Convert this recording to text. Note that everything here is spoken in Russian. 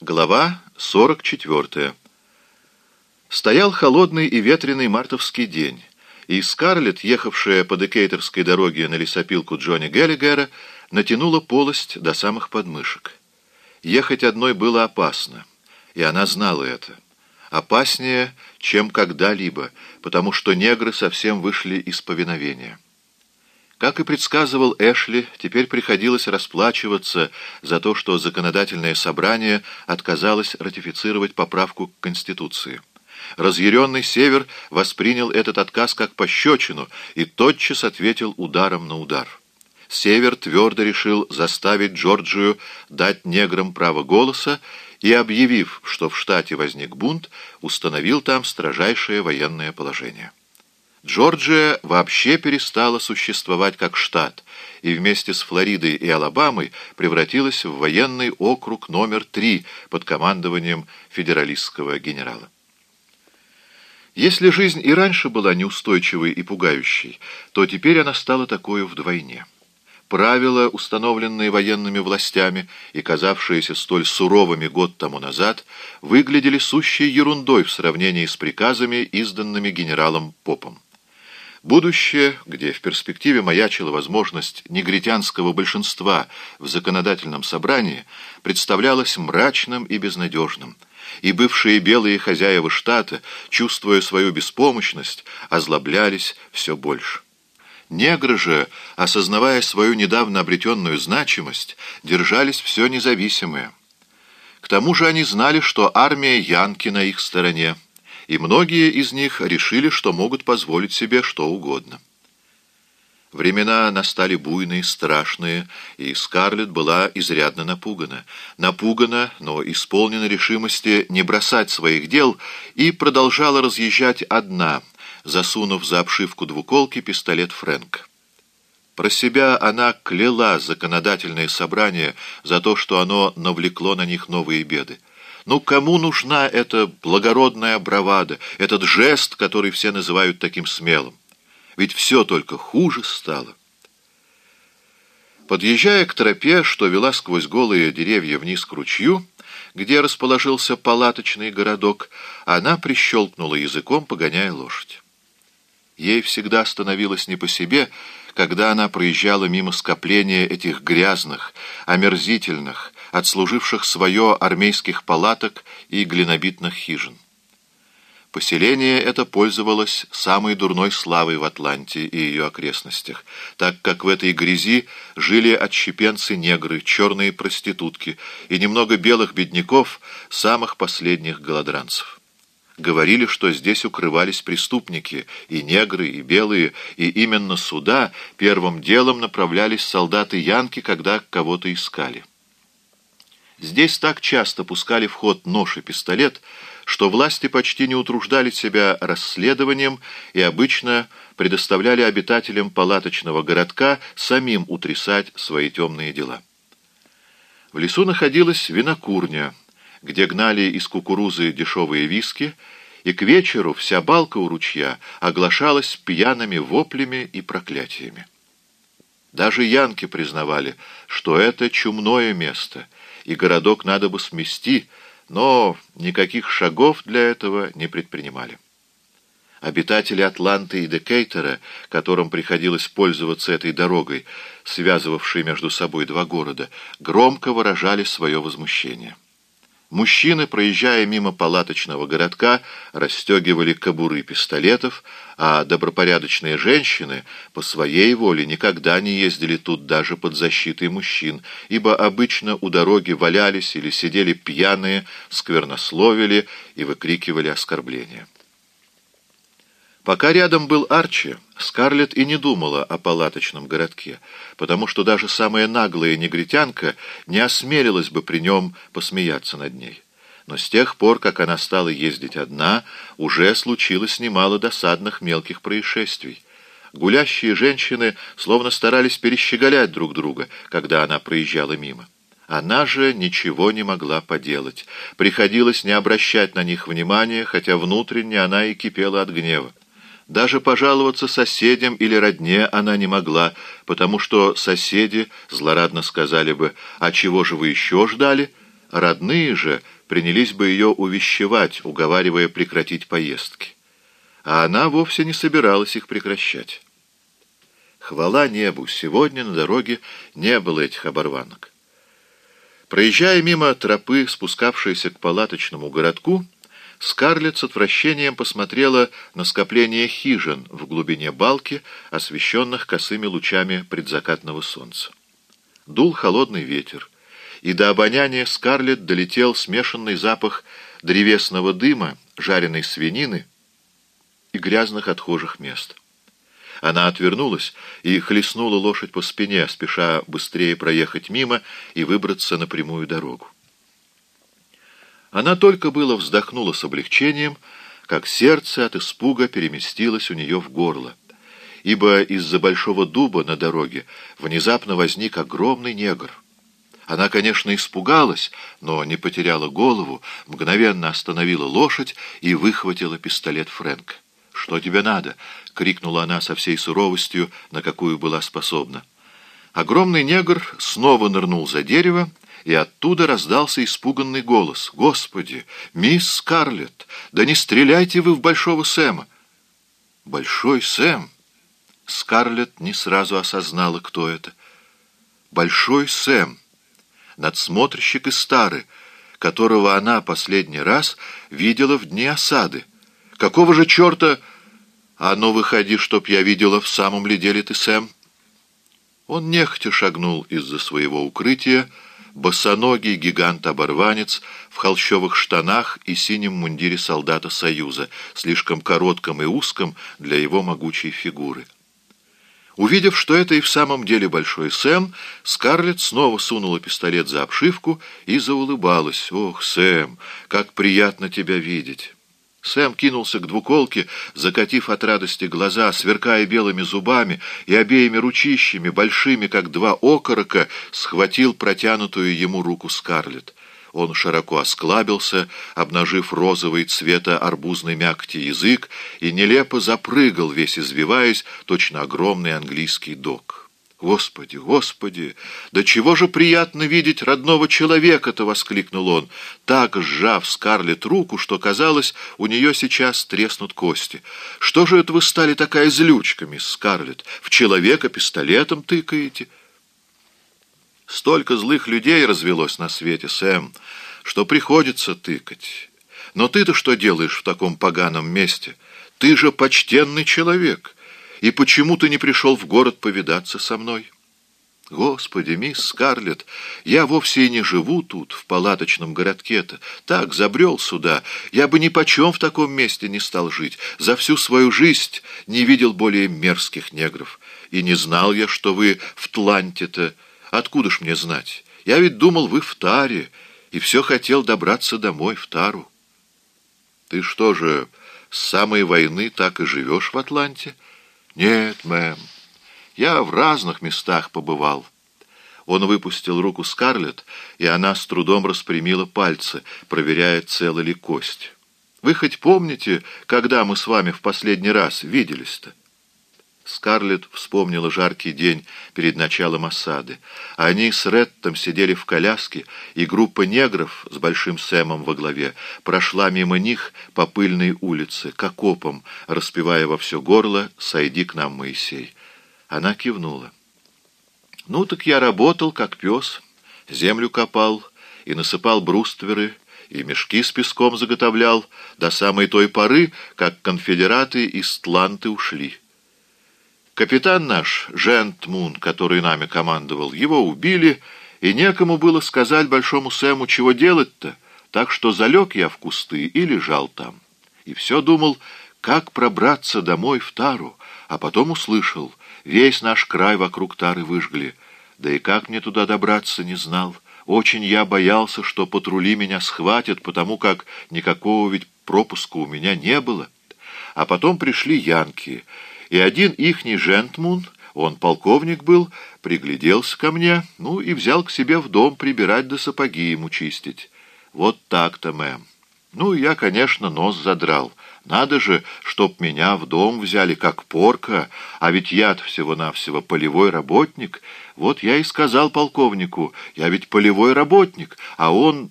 Глава 44. Стоял холодный и ветреный мартовский день, и Скарлетт, ехавшая по Декейтерской дороге на лесопилку Джонни Геллигера, натянула полость до самых подмышек. Ехать одной было опасно, и она знала это. Опаснее, чем когда-либо, потому что негры совсем вышли из повиновения. Как и предсказывал Эшли, теперь приходилось расплачиваться за то, что законодательное собрание отказалось ратифицировать поправку к Конституции. Разъяренный Север воспринял этот отказ как пощечину и тотчас ответил ударом на удар. Север твердо решил заставить Джорджию дать неграм право голоса и, объявив, что в штате возник бунт, установил там строжайшее военное положение. Джорджия вообще перестала существовать как штат и вместе с Флоридой и Алабамой превратилась в военный округ номер три под командованием федералистского генерала. Если жизнь и раньше была неустойчивой и пугающей, то теперь она стала такой вдвойне. Правила, установленные военными властями и казавшиеся столь суровыми год тому назад, выглядели сущей ерундой в сравнении с приказами, изданными генералом Попом. Будущее, где в перспективе маячила возможность негритянского большинства в законодательном собрании, представлялось мрачным и безнадежным, и бывшие белые хозяева штата, чувствуя свою беспомощность, озлоблялись все больше. Негры же, осознавая свою недавно обретенную значимость, держались все независимые. К тому же они знали, что армия Янки на их стороне, и многие из них решили, что могут позволить себе что угодно. Времена настали буйные, страшные, и Скарлетт была изрядно напугана. Напугана, но исполнена решимости не бросать своих дел, и продолжала разъезжать одна, засунув за обшивку двуколки пистолет Фрэнк. Про себя она кляла законодательное собрание за то, что оно навлекло на них новые беды. Ну, кому нужна эта благородная бравада, этот жест, который все называют таким смелым? Ведь все только хуже стало. Подъезжая к тропе, что вела сквозь голые деревья вниз к ручью, где расположился палаточный городок, она прищелкнула языком, погоняя лошадь. Ей всегда становилось не по себе, когда она проезжала мимо скопления этих грязных, омерзительных, отслуживших свое армейских палаток и глинобитных хижин. Поселение это пользовалось самой дурной славой в Атланте и ее окрестностях, так как в этой грязи жили отщепенцы-негры, черные проститутки и немного белых бедняков, самых последних голодранцев. Говорили, что здесь укрывались преступники, и негры, и белые, и именно сюда первым делом направлялись солдаты Янки, когда кого-то искали. Здесь так часто пускали в ход нож и пистолет, что власти почти не утруждали себя расследованием и обычно предоставляли обитателям палаточного городка самим утрясать свои темные дела. В лесу находилась винокурня, где гнали из кукурузы дешевые виски, и к вечеру вся балка у ручья оглашалась пьяными воплями и проклятиями. Даже янки признавали, что это чумное место — и городок надо бы смести, но никаких шагов для этого не предпринимали. Обитатели Атланты и Декейтера, которым приходилось пользоваться этой дорогой, связывавшей между собой два города, громко выражали свое возмущение. Мужчины, проезжая мимо палаточного городка, расстегивали кобуры пистолетов, а добропорядочные женщины по своей воле никогда не ездили тут даже под защитой мужчин, ибо обычно у дороги валялись или сидели пьяные, сквернословили и выкрикивали оскорбления. Пока рядом был Арчи, Скарлетт и не думала о палаточном городке, потому что даже самая наглая негритянка не осмелилась бы при нем посмеяться над ней. Но с тех пор, как она стала ездить одна, уже случилось немало досадных мелких происшествий. Гулящие женщины словно старались перещеголять друг друга, когда она проезжала мимо. Она же ничего не могла поделать. Приходилось не обращать на них внимания, хотя внутренне она и кипела от гнева. Даже пожаловаться соседям или родне она не могла, потому что соседи злорадно сказали бы «А чего же вы еще ждали?» Родные же принялись бы ее увещевать, уговаривая прекратить поездки. А она вовсе не собиралась их прекращать. Хвала небу, сегодня на дороге не было этих оборванок. Проезжая мимо тропы, спускавшейся к палаточному городку, Скарлетт с отвращением посмотрела на скопление хижин в глубине балки, освещенных косыми лучами предзакатного солнца. Дул холодный ветер, и до обоняния Скарлетт долетел смешанный запах древесного дыма, жареной свинины и грязных отхожих мест. Она отвернулась и хлестнула лошадь по спине, спеша быстрее проехать мимо и выбраться на прямую дорогу. Она только было вздохнула с облегчением, как сердце от испуга переместилось у нее в горло, ибо из-за большого дуба на дороге внезапно возник огромный негр. Она, конечно, испугалась, но не потеряла голову, мгновенно остановила лошадь и выхватила пистолет Фрэнка. «Что тебе надо?» — крикнула она со всей суровостью, на какую была способна. Огромный негр снова нырнул за дерево, и оттуда раздался испуганный голос. «Господи! Мисс Скарлетт! Да не стреляйте вы в Большого Сэма!» «Большой Сэм?» Скарлетт не сразу осознала, кто это. «Большой Сэм!» Надсмотрщик из Стары, которого она последний раз видела в дни осады. Какого же черта... А ну, выходи, чтоб я видела, в самом ли деле ты, Сэм? Он нехотя шагнул из-за своего укрытия, босоногий гигант-оборванец в холщовых штанах и синем мундире солдата Союза, слишком коротком и узком для его могучей фигуры. Увидев, что это и в самом деле Большой Сэм, Скарлетт снова сунула пистолет за обшивку и заулыбалась. «Ох, Сэм, как приятно тебя видеть!» Сэм кинулся к двуколке, закатив от радости глаза, сверкая белыми зубами и обеими ручищами, большими, как два окорока, схватил протянутую ему руку Скарлетт. Он широко осклабился, обнажив розовый цвета арбузной мякоти язык, и нелепо запрыгал, весь извиваясь, точно огромный английский док. «Господи, Господи! Да чего же приятно видеть родного человека-то!» — воскликнул он, так сжав Скарлетт руку, что, казалось, у нее сейчас треснут кости. «Что же это вы стали такая злючка, мисс Скарлетт? В человека пистолетом тыкаете?» «Столько злых людей развелось на свете, Сэм, что приходится тыкать. Но ты-то что делаешь в таком поганом месте? Ты же почтенный человек!» И почему ты не пришел в город повидаться со мной? Господи, мисс Скарлетт, я вовсе и не живу тут, в палаточном городке-то. Так, забрел сюда. Я бы ни почем в таком месте не стал жить. За всю свою жизнь не видел более мерзких негров. И не знал я, что вы в Тланте-то. Откуда ж мне знать? Я ведь думал, вы в Таре, и все хотел добраться домой, в Тару. Ты что же, с самой войны так и живешь в Атланте? — «Нет, мэм, я в разных местах побывал». Он выпустил руку Скарлетт, и она с трудом распрямила пальцы, проверяя, цела ли кость. «Вы хоть помните, когда мы с вами в последний раз виделись-то?» Скарлетт вспомнила жаркий день перед началом осады. Они с Реттом сидели в коляске, и группа негров с Большим Сэмом во главе прошла мимо них по пыльной улице, к окопам, распевая во все горло «Сойди к нам, Моисей». Она кивнула. «Ну, так я работал, как пес, землю копал и насыпал брустверы, и мешки с песком заготовлял до самой той поры, как конфедераты из Тланты ушли». Капитан наш, Жент Мун, который нами командовал, его убили, и некому было сказать Большому Сэму, чего делать-то, так что залег я в кусты и лежал там. И все думал, как пробраться домой в Тару, а потом услышал, весь наш край вокруг Тары выжгли, да и как мне туда добраться, не знал. Очень я боялся, что патрули меня схватят, потому как никакого ведь пропуска у меня не было. А потом пришли янки — и один ихний жентмун, он полковник был, пригляделся ко мне, ну и взял к себе в дом прибирать да сапоги ему чистить. Вот так-то, мэм. Ну, я, конечно, нос задрал. Надо же, чтоб меня в дом взяли как порка, а ведь я всего-навсего полевой работник. Вот я и сказал полковнику, я ведь полевой работник, а он...